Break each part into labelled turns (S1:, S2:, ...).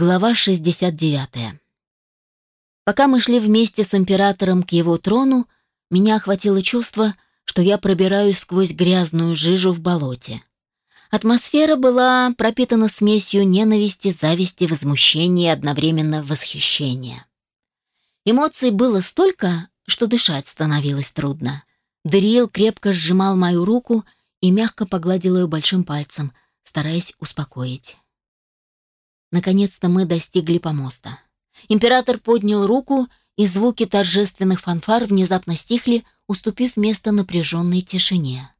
S1: Глава 69. Пока мы шли вместе с императором к его трону, меня охватило чувство, что я пробираюсь сквозь грязную жижу в болоте. Атмосфера была пропитана смесью ненависти, зависти, возмущения и одновременно восхищения. Эмоций было столько, что дышать становилось трудно. Дариэл крепко сжимал мою руку и мягко погладил ее большим пальцем, стараясь успокоить. Наконец-то мы достигли помоста. Император поднял руку, и звуки торжественных фанфар внезапно стихли, уступив место напряженной тишине.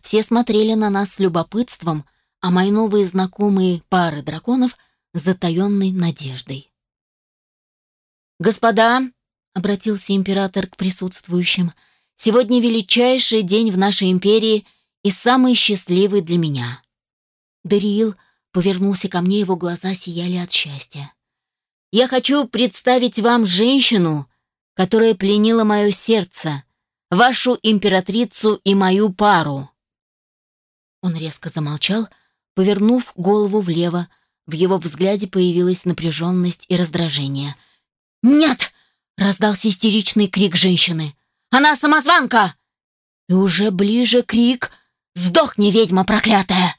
S1: Все смотрели на нас с любопытством, а мои новые знакомые пары драконов с затаенной надеждой. «Господа», — обратился император к присутствующим, — «сегодня величайший день в нашей империи и самый счастливый для меня». Дариил Повернулся ко мне, его глаза сияли от счастья. «Я хочу представить вам женщину, которая пленила мое сердце, вашу императрицу и мою пару». Он резко замолчал, повернув голову влево. В его взгляде появилась напряженность и раздражение. «Нет!» — раздался истеричный крик женщины. «Она самозванка!» И уже ближе крик «Сдохни, ведьма проклятая!»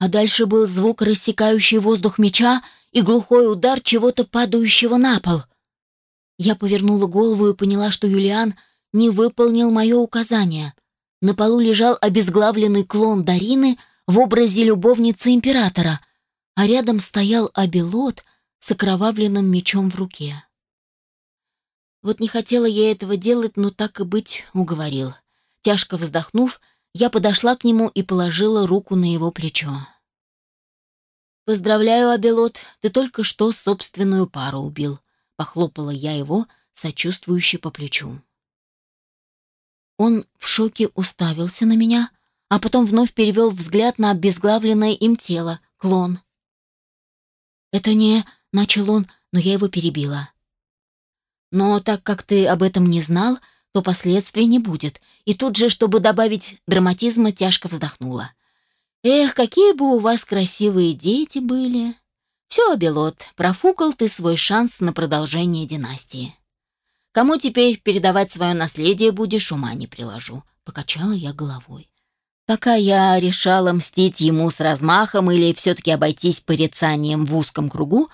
S1: А дальше был звук рассекающий воздух меча и глухой удар чего-то падающего на пол. Я повернула голову и поняла, что Юлиан не выполнил мое указание. На полу лежал обезглавленный клон Дарины в образе любовницы императора, а рядом стоял Абелот с окровавленным мечом в руке. Вот не хотела я этого делать, но так и быть уговорил. Тяжко вздохнув, я подошла к нему и положила руку на его плечо. «Поздравляю, Абелот, ты только что собственную пару убил», — похлопала я его, сочувствующе по плечу. Он в шоке уставился на меня, а потом вновь перевел взгляд на обезглавленное им тело, клон. «Это не...» — начал он, но я его перебила. «Но так как ты об этом не знал, то последствий не будет. И тут же, чтобы добавить драматизма, тяжко вздохнула. Эх, какие бы у вас красивые дети были. Все, Белот, профукал ты свой шанс на продолжение династии. Кому теперь передавать свое наследие будешь, ума не приложу. Покачала я головой. Пока я решала мстить ему с размахом или все-таки обойтись порицанием в узком кругу,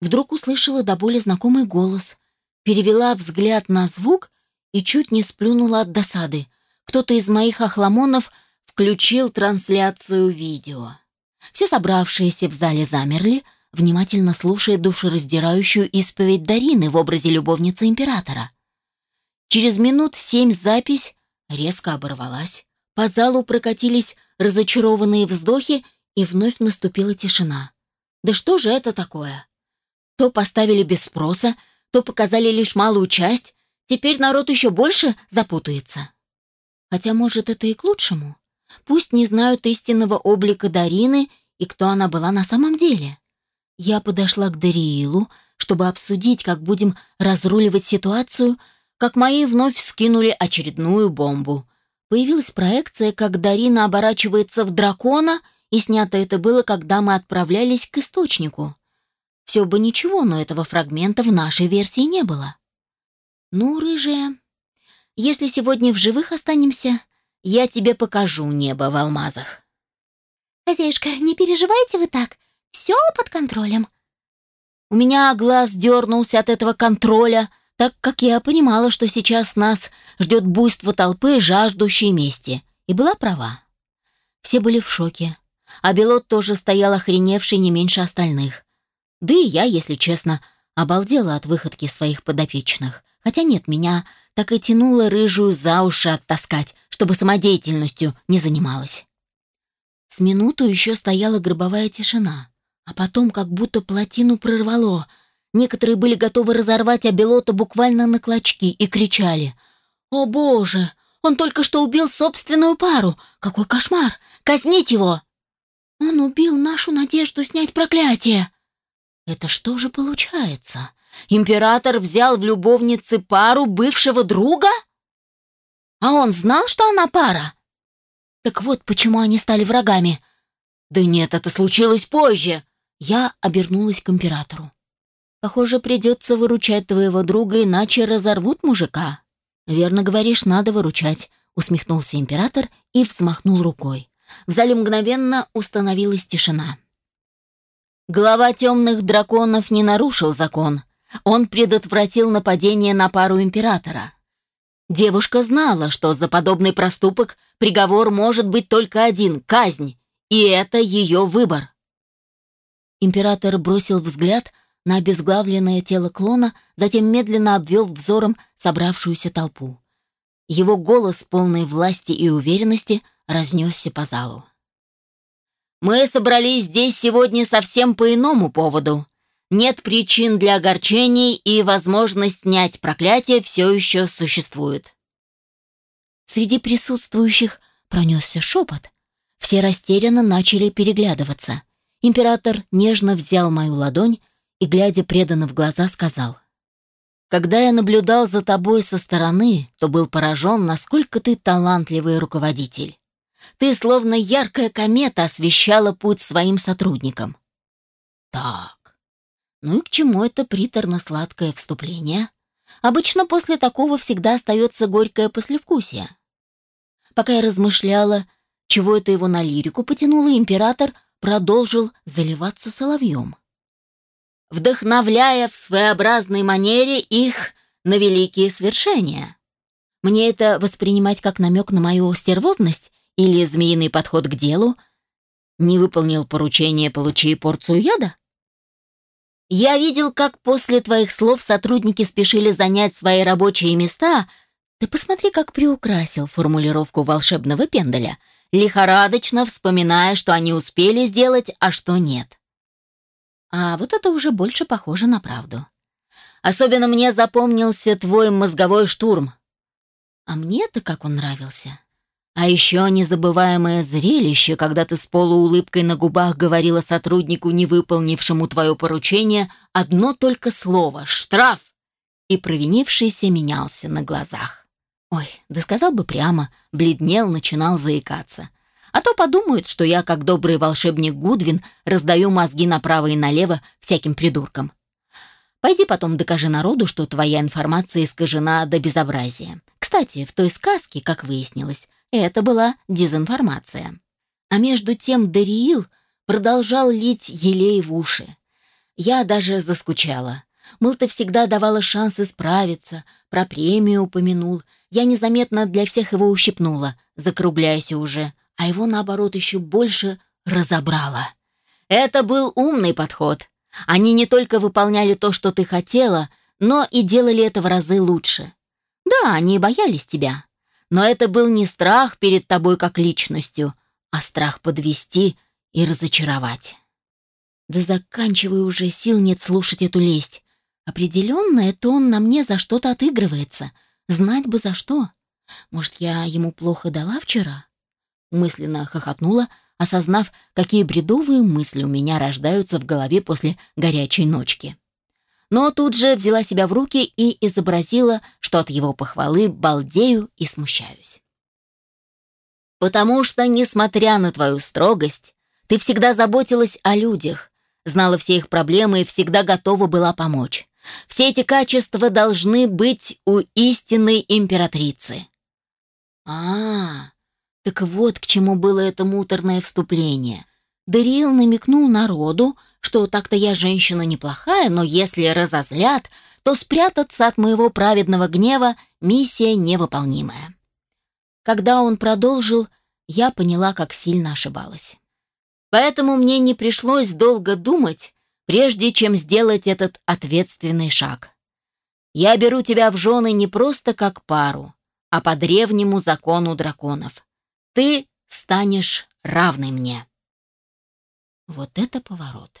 S1: вдруг услышала до боли знакомый голос, перевела взгляд на звук и чуть не сплюнула от досады. Кто-то из моих охламонов включил трансляцию видео. Все собравшиеся в зале замерли, внимательно слушая душераздирающую исповедь Дарины в образе любовницы императора. Через минут семь запись резко оборвалась. По залу прокатились разочарованные вздохи, и вновь наступила тишина. Да что же это такое? То поставили без спроса, то показали лишь малую часть, Теперь народ еще больше запутается. Хотя, может, это и к лучшему. Пусть не знают истинного облика Дарины и кто она была на самом деле. Я подошла к Дариилу, чтобы обсудить, как будем разруливать ситуацию, как мои вновь скинули очередную бомбу. Появилась проекция, как Дарина оборачивается в дракона, и снято это было, когда мы отправлялись к источнику. Все бы ничего, но этого фрагмента в нашей версии не было. «Ну, рыжая, если сегодня в живых останемся, я тебе покажу небо в алмазах».
S2: «Хозяюшка, не переживайте вы так, все под контролем».
S1: У меня глаз дернулся от этого контроля, так как я понимала, что сейчас нас ждет буйство толпы, жаждущей мести, и была права. Все были в шоке, а Белот тоже стоял охреневший не меньше остальных. Да и я, если честно, обалдела от выходки своих подопечных. Хотя нет, меня так и тянуло рыжую за уши оттаскать, чтобы самодеятельностью не занималась. С минуту еще стояла гробовая тишина, а потом как будто плотину прорвало. Некоторые были готовы разорвать Абелота буквально на клочки и кричали «О боже! Он только что убил собственную пару! Какой кошмар! Казнить его!» «Он убил нашу надежду снять проклятие!» «Это что же получается?» Император взял в любовницы пару бывшего друга? А он знал, что она пара? Так вот, почему они стали врагами. Да нет, это случилось позже. Я обернулась к императору. Похоже, придется выручать твоего друга, иначе разорвут мужика. Верно говоришь, надо выручать, усмехнулся император и взмахнул рукой. В зале мгновенно установилась тишина. Глава темных драконов не нарушил закон. Он предотвратил нападение на пару императора. Девушка знала, что за подобный проступок приговор может быть только один — казнь, и это ее выбор. Император бросил взгляд на обезглавленное тело клона, затем медленно обвел взором собравшуюся толпу. Его голос, полный власти и уверенности, разнесся по залу. «Мы собрались здесь сегодня совсем по иному поводу. Нет причин для огорчений, и возможность снять проклятие все еще существует». Среди присутствующих пронесся шепот. Все растерянно начали переглядываться. Император нежно взял мою ладонь и, глядя преданно в глаза, сказал. «Когда я наблюдал за тобой со стороны, то был поражен, насколько ты талантливый руководитель. Ты, словно яркая комета, освещала путь своим сотрудникам». «Так, ну и к чему это приторно-сладкое вступление?» Обычно после такого всегда остается горькое послевкусие. Пока я размышляла, чего это его на лирику потянуло, император продолжил заливаться соловьем вдохновляя в своеобразной манере их на великие свершения. Мне это воспринимать как намек на мою стервозность или змеиный подход к делу? Не выполнил поручение, получи порцию яда? Я видел, как после твоих слов сотрудники спешили занять свои рабочие места. Ты посмотри, как приукрасил формулировку волшебного пенделя, лихорадочно вспоминая, что они успели сделать, а что нет. А вот это уже больше похоже на правду. Особенно мне запомнился твой мозговой штурм. А мне-то как он нравился. А еще незабываемое зрелище, когда ты с полуулыбкой на губах говорила сотруднику, не выполнившему твое поручение, одно только слово — штраф, и провинившийся менялся на глазах. Ой, да сказал бы прямо, бледнел, начинал заикаться — а то подумают, что я, как добрый волшебник Гудвин, раздаю мозги направо и налево всяким придуркам. Пойди потом докажи народу, что твоя информация искажена до безобразия. Кстати, в той сказке, как выяснилось, это была дезинформация. А между тем Дариил продолжал лить елей в уши. Я даже заскучала. Мыл, ты всегда давала шанс исправиться, про премию упомянул. Я незаметно для всех его ущипнула, закругляясь уже а его, наоборот, еще больше разобрала. Это был умный подход. Они не только выполняли то, что ты хотела, но и делали это в разы лучше. Да, они боялись тебя, но это был не страх перед тобой как личностью, а страх подвести и разочаровать. Да заканчивай уже, сил нет слушать эту лесть. Определенно, это он на мне за что-то отыгрывается. Знать бы за что. Может, я ему плохо дала вчера? мысленно хохотнула, осознав, какие бредовые мысли у меня рождаются в голове после горячей ночки. Но тут же взяла себя в руки и изобразила, что от его похвалы балдею и смущаюсь. «Потому что, несмотря на твою строгость, ты всегда заботилась о людях, знала все их проблемы и всегда готова была помочь. Все эти качества должны быть у истинной императрицы». «А, так вот к чему было это муторное вступление. Дариил намекнул народу, что так-то я женщина неплохая, но если разозлят, то спрятаться от моего праведного гнева миссия невыполнимая. Когда он продолжил, я поняла, как сильно ошибалась. Поэтому мне не пришлось долго думать, прежде чем сделать этот ответственный шаг. Я беру тебя в жены не просто как пару, а по древнему закону драконов. Ты станешь равной мне. Вот это поворот.